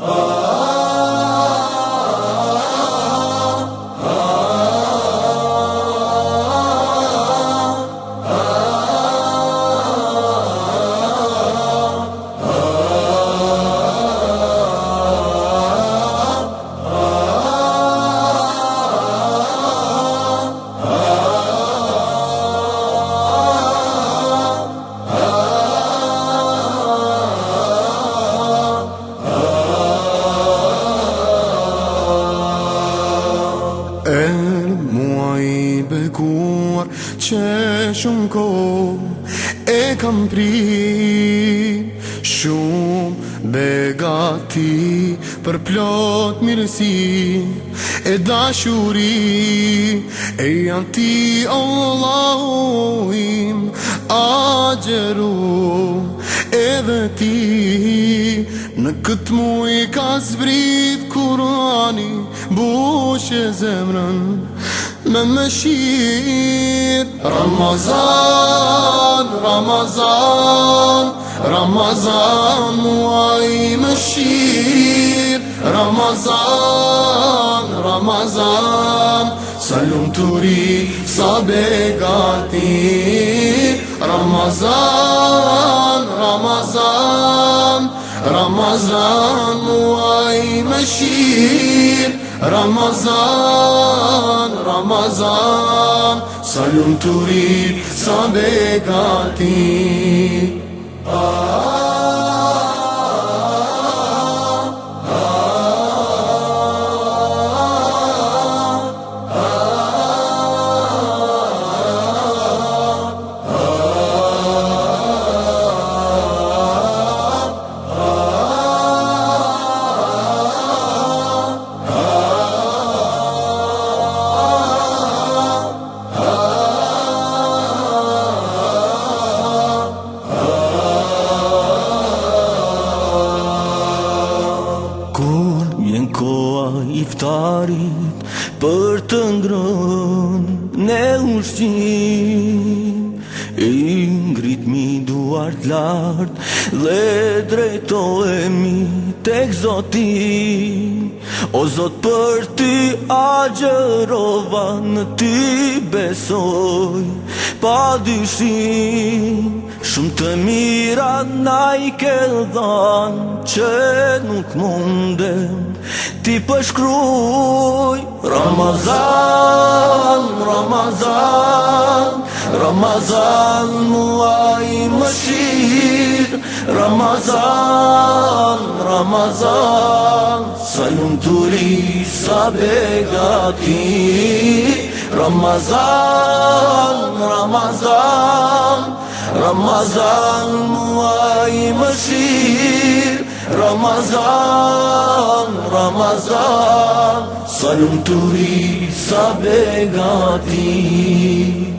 Oh. Që shumë ko e kam prit Shumë dhe gati për plot mirësi E dashuri e janë ti o A gjeru edhe ti Në këtë mui ka zbrit kurani Bushë e zemrën Me më shirë Ramazan, Ramazan Ramazan, mua i më Ramazan, Ramazan Salum turi, sab e gati Ramazan, Ramazan Ramazan muaj me shir Ramazan, Ramazan Sa ljumë të rrit, sa begatin a ah. shqiptarit për të ngron në ushqim I ngrit mi duart lart dhe drejto e mi tek zoti O zot për ty a gjërova në ti besoj pa dyshim Shumë të mirat na i ke dhanë që nuk mundem ti pëshkruj Ramazan, Ramazan, Ramazan mua i më shirë Ramazan, Ramazan, sa lumë të ri, sa begati Ramazan, Ramazan, Ramazan mua i më shirë Ramazan, Ramazan, salum turi, sabe gati